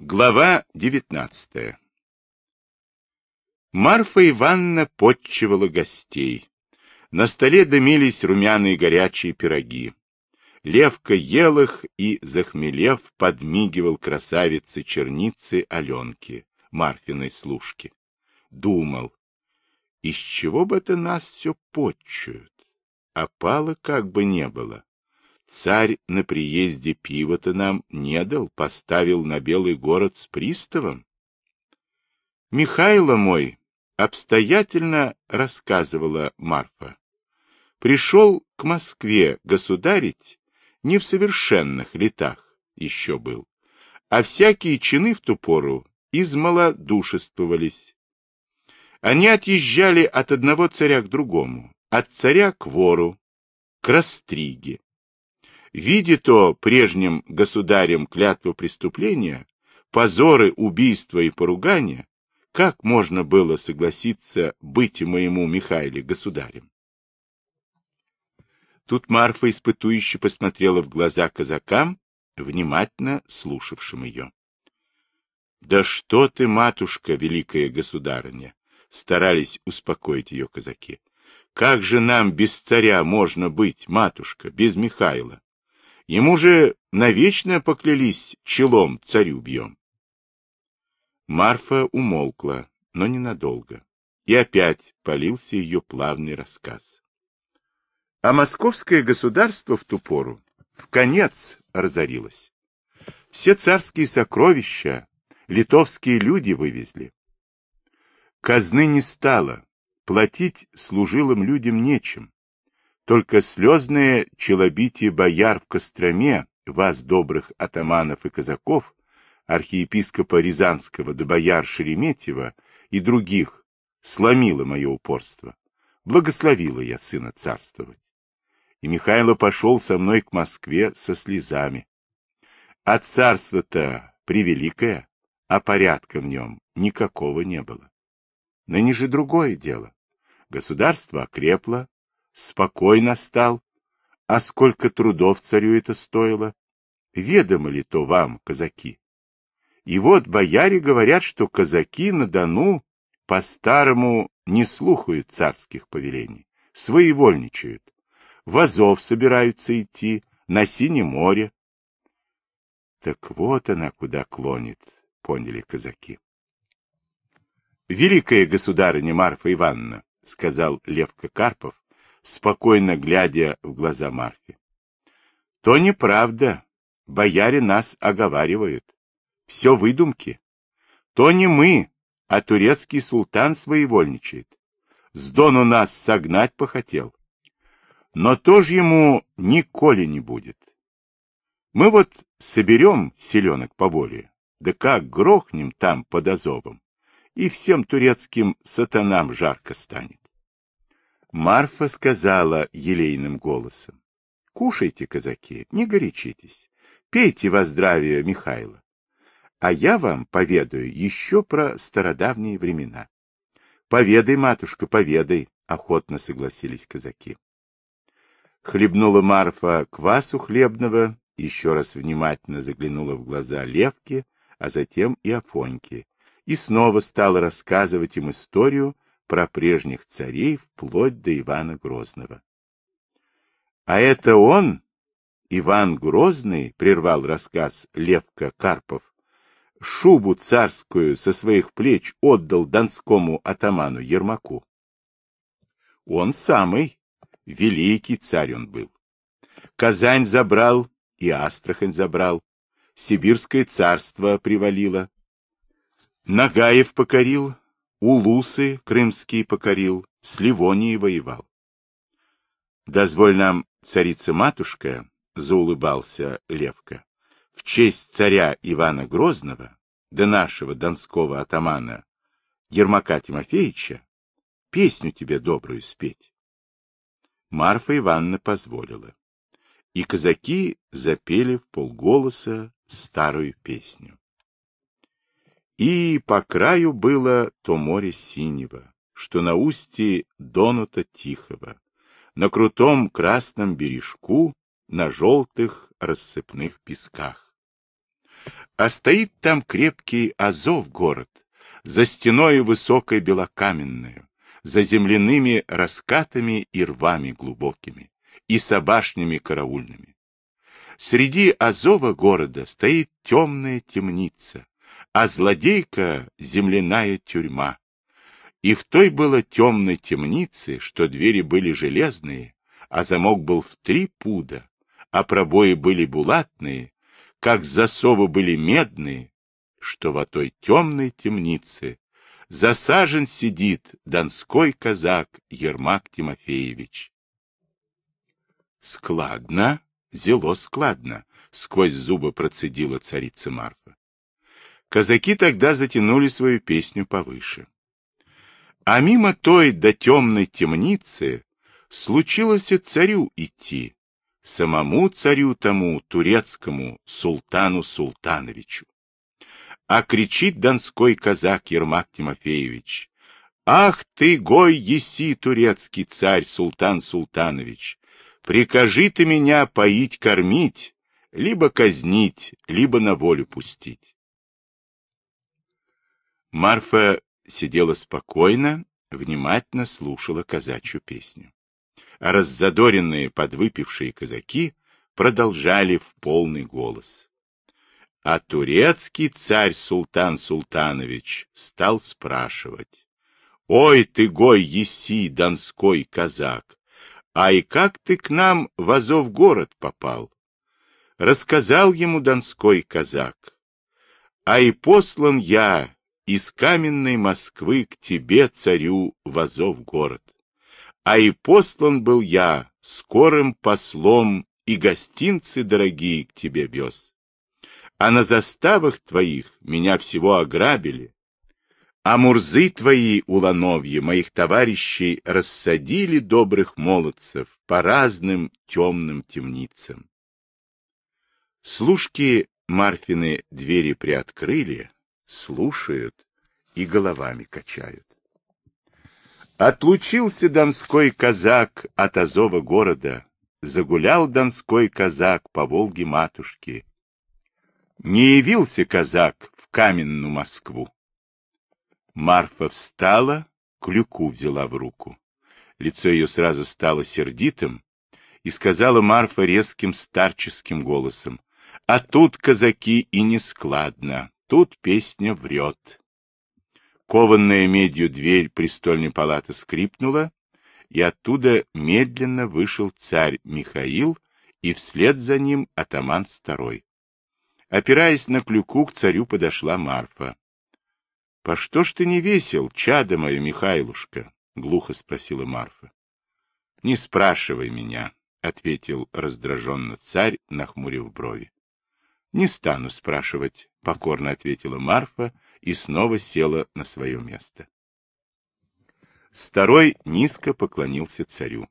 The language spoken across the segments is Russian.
Глава девятнадцатая Марфа Ивановна подчивала гостей. На столе дымились румяные горячие пироги. Левка ел их и, захмелев, подмигивал красавице черницы Аленке, Марфиной служки. Думал, из чего бы это нас все подчуют? А пала как бы не было. Царь на приезде пива-то нам не дал, поставил на Белый город с приставом. Михайло мой, обстоятельно рассказывала Марфа, пришел к Москве государить не в совершенных летах еще был, а всякие чины в ту пору измалодушествовались. Они отъезжали от одного царя к другому, от царя к вору, к растриге. Видя то прежним государем клятву преступления, позоры, убийства и поругания, как можно было согласиться быть моему Михаиле государем? Тут Марфа испытующе посмотрела в глаза казакам, внимательно слушавшим ее. — Да что ты, матушка, великая государыня! — старались успокоить ее казаки. — Как же нам без царя можно быть, матушка, без Михаила? Ему же навечно поклялись челом царю бьем. Марфа умолкла, но ненадолго, и опять полился ее плавный рассказ. А московское государство в ту пору в конец разорилось. Все царские сокровища литовские люди вывезли. Казны не стало, платить служилым людям нечем. Только слезные челобитие бояр в Костроме, вас, добрых атаманов и казаков, архиепископа Рязанского до бояр Шереметьева и других, сломило мое упорство. Благословила я сына царствовать. И Михайло пошел со мной к Москве со слезами. А царство-то превеликое, а порядка в нем никакого не было. Ныне же другое дело. Государство окрепло, спокойно стал. А сколько трудов царю это стоило? Ведомо ли то вам, казаки? И вот бояре говорят, что казаки на Дону по-старому не слухают царских повелений, своевольничают. В Азов собираются идти, на Синее море. Так вот она куда клонит, поняли казаки. Великая государыня Марфа Ивановна, сказал Левка Карпов, спокойно глядя в глаза Марфе. То неправда. Бояре нас оговаривают. Все выдумки. То не мы, а турецкий султан своевольничает. С Дону нас согнать похотел. Но тоже ему николи не будет. Мы вот соберем селенок поболее, да как грохнем там под Азовом, и всем турецким сатанам жарко станет. Марфа сказала елейным голосом. — Кушайте, казаки, не горячитесь. Пейте во здравие Михайла. А я вам поведаю еще про стародавние времена. — Поведай, матушка, поведай, — охотно согласились казаки. Хлебнула Марфа квасу хлебного, еще раз внимательно заглянула в глаза Левки, а затем и Афоньки, и снова стала рассказывать им историю про прежних царей вплоть до Ивана Грозного. А это он, Иван Грозный, прервал рассказ Левка Карпов, шубу царскую со своих плеч отдал донскому атаману Ермаку. Он самый, великий царь он был. Казань забрал и Астрахань забрал, Сибирское царство привалило. Нагаев покорил, Улусы крымские покорил, с Ливонией воевал. «Дозволь нам, царица-матушка», — заулыбался Левка, — «в честь царя Ивана Грозного, да нашего донского атамана Ермака Тимофеевича, песню тебе добрую спеть». Марфа Ивановна позволила, и казаки запели в полголоса старую песню. И по краю было то море синего, что на устье Донута Тихого, на крутом красном бережку, на желтых рассыпных песках. А стоит там крепкий Азов город, за стеной высокой белокаменную, за земляными раскатами и рвами глубокими, и собашнями караульными. Среди Азова города стоит темная темница, а злодейка — земляная тюрьма. И в той было темной темнице, что двери были железные, а замок был в три пуда, а пробои были булатные, как засовы были медные, что в той темной темнице засажен сидит донской казак Ермак Тимофеевич. Складно, зело складно, сквозь зубы процедила царица Марфа. Казаки тогда затянули свою песню повыше. А мимо той до темной темницы случилось и царю идти, самому царю тому, турецкому, султану Султановичу. А кричит донской казак Ермак Тимофеевич, «Ах ты, гой еси, турецкий царь Султан Султанович! Прикажи ты меня поить, кормить, либо казнить, либо на волю пустить». Марфа сидела спокойно, внимательно слушала казачью песню а раззадоренные подвыпившие казаки продолжали в полный голос. А турецкий царь Султан Султанович стал спрашивать. «Ой ты, гой еси, донской казак, а и как ты к нам в Азов город попал?» Рассказал ему донской казак. «А и послан я из каменной Москвы к тебе, царю, в Азов город а и послан был я скорым послом и гостинцы дорогие к тебе вез. А на заставах твоих меня всего ограбили, а мурзы твои, улановье, моих товарищей рассадили добрых молодцев по разным темным темницам. Служки Марфины двери приоткрыли, слушают и головами качают. Отлучился донской казак от Азова города, загулял донской казак по Волге матушки. Не явился казак в каменную Москву. Марфа встала, клюку взяла в руку. Лицо ее сразу стало сердитым, и сказала Марфа резким старческим голосом, «А тут казаки и нескладно, тут песня врет». Кованная медью дверь престольной палаты скрипнула, и оттуда медленно вышел царь Михаил, и вслед за ним атаман второй. Опираясь на клюку, к царю подошла Марфа. — По что ж ты не весел, чадо мое, Михайлушка? — глухо спросила Марфа. — Не спрашивай меня, — ответил раздраженно царь, нахмурив брови. — Не стану спрашивать, — покорно ответила Марфа и снова села на свое место. Старой низко поклонился царю.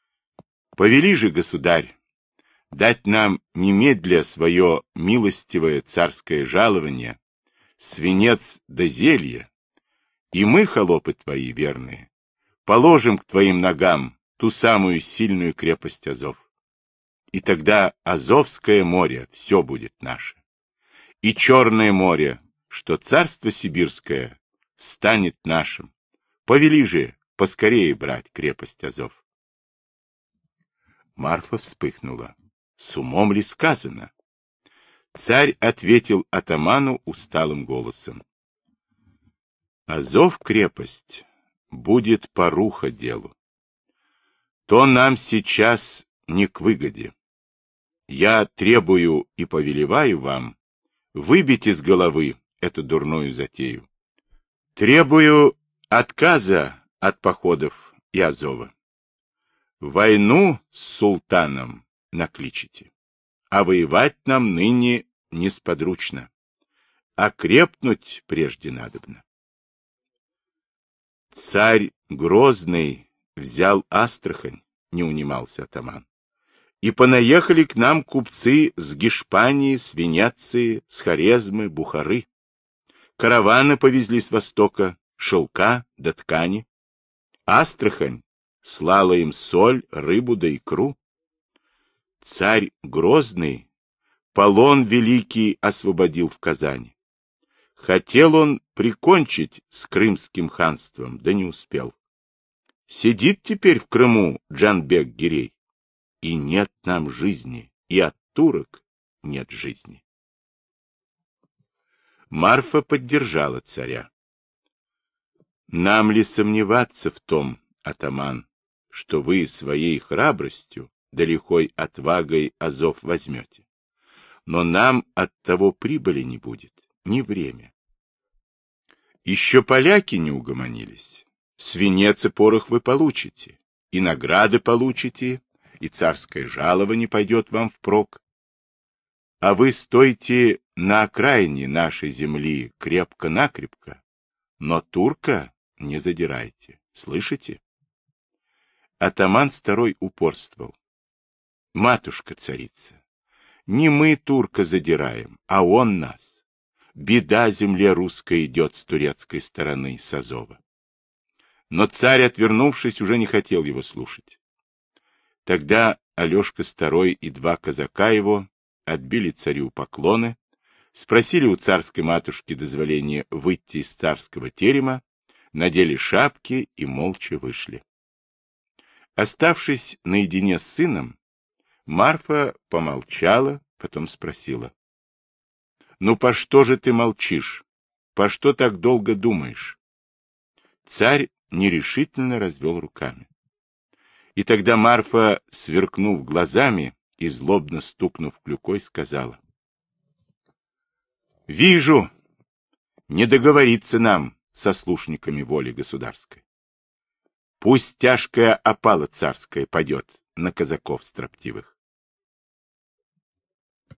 — Повели же, государь, дать нам немедля свое милостивое царское жалование, свинец да зелье, и мы, холопы твои верные, положим к твоим ногам ту самую сильную крепость Азов. И тогда Азовское море все будет наше. И Черное море что царство сибирское станет нашим. Повели же поскорее брать крепость Азов. Марфа вспыхнула. С умом ли сказано? Царь ответил атаману усталым голосом. Азов крепость будет поруха делу. То нам сейчас не к выгоде. Я требую и повелеваю вам выбить из головы эту дурную затею. Требую отказа от походов и Азова. Войну с султаном накличите, а воевать нам ныне несподручно, а крепнуть прежде надобно. Царь Грозный взял Астрахань, не унимался атаман. И понаехали к нам купцы с Гешпании, с Венеции, с Хорезмы, Бухары. Караваны повезли с востока, шелка да ткани. Астрахань слала им соль, рыбу да икру. Царь Грозный полон великий освободил в Казани. Хотел он прикончить с крымским ханством, да не успел. Сидит теперь в Крыму Джанбек Гирей. И нет нам жизни, и от турок нет жизни. Марфа поддержала царя. Нам ли сомневаться в том, атаман, что вы своей храбростью да лихой отвагой Азов возьмете? Но нам от того прибыли не будет, ни время. Еще поляки не угомонились. Свинец и порох вы получите, и награды получите, и царское жалование пойдет вам впрок. А вы стойте на окраине нашей земли крепко-накрепко, но турка не задирайте, слышите? Атаман второй упорствовал. Матушка-царица, не мы турка задираем, а он нас. Беда земле русской идет с турецкой стороны, с Азова. Но царь, отвернувшись, уже не хотел его слушать. Тогда Алешка Старой и два казака его отбили царю поклоны, спросили у царской матушки дозволения выйти из царского терема, надели шапки и молча вышли. Оставшись наедине с сыном, Марфа помолчала, потом спросила. — Ну, по что же ты молчишь? По что так долго думаешь? Царь нерешительно развел руками. И тогда Марфа, сверкнув глазами и злобно стукнув клюкой, сказала. — Вижу, не договориться нам со слушниками воли государской. Пусть тяжкая опала царская падет на казаков строптивых.